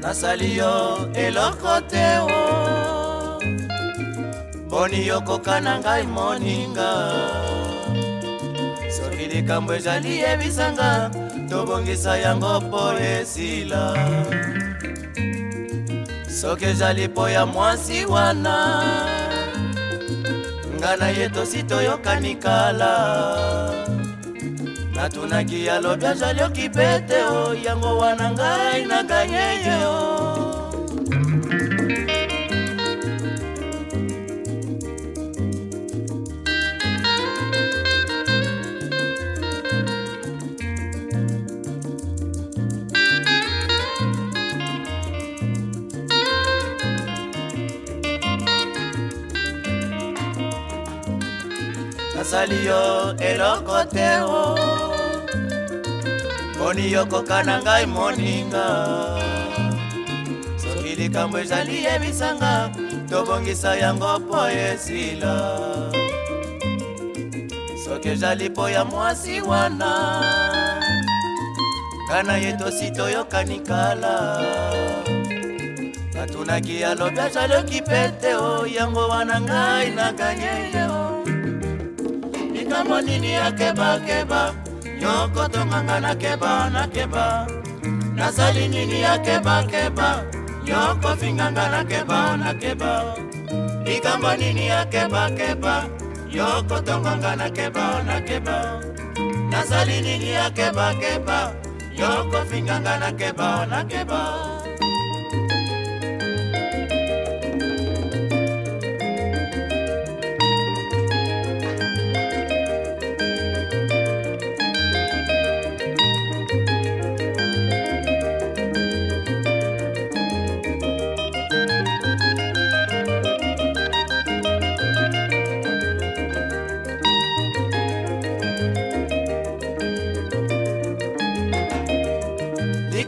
nasali yo eloko te o boni yokoka na ngai moninga soki likambo ezali yebisanga tobongisa yango mpo esila soki ezali mpo ya mwasi wana nga na ye tosi toyokani kala natunaki alobi azali okipete o oh, yango wana ngai na kanyeye o oh. nasali yo eloko te o moni yokoka na ngai moninga soki likambo ezali yebisanga tobongisa yango mpo esila soki ezali mpo ya mwasi wana kana ye tosi toyokani kala batunaki alobi azali oki pete o yango wana ngai na kanye yeo likambo nini ya kebakeba nyoko tonganga nakeba nakeba nasali nini ya kebakeba nyoko finganga nakeba nakeba likambo nini ya kebakeba nyoko tonganga nakeba nakeba nasali nini ya kebakeba nyoko finganga nakeba nakeba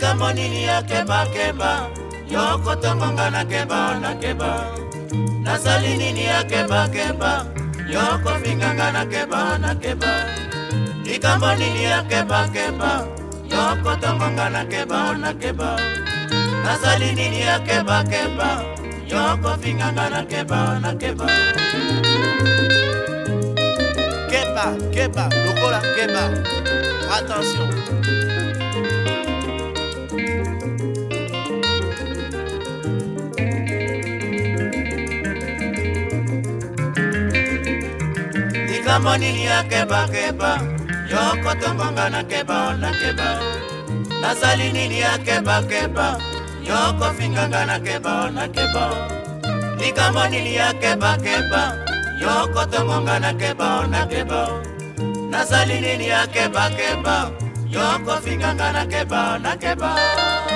likambo nini ya kebakeba yo kotongo nga nakeba nakeba nasali nini ya kebakeba yo kofinga nga nakeba nakeba likambo nini ya kebakeba yo kotongo nga nakeba nakeba nasali nini ya kebakeba yo kofinga nga nakeba nakeba keba keba lokola keba attention makambo oh, oh. nini ya kebakeba yokotombonga na keba oh, na keba nasali nini ya kebakeba yokofinganga na keba na keba likambo nini ya kebakeba yokotombonga na keba na keba nasali nini ya kebakeba yokofinganga na keba na keba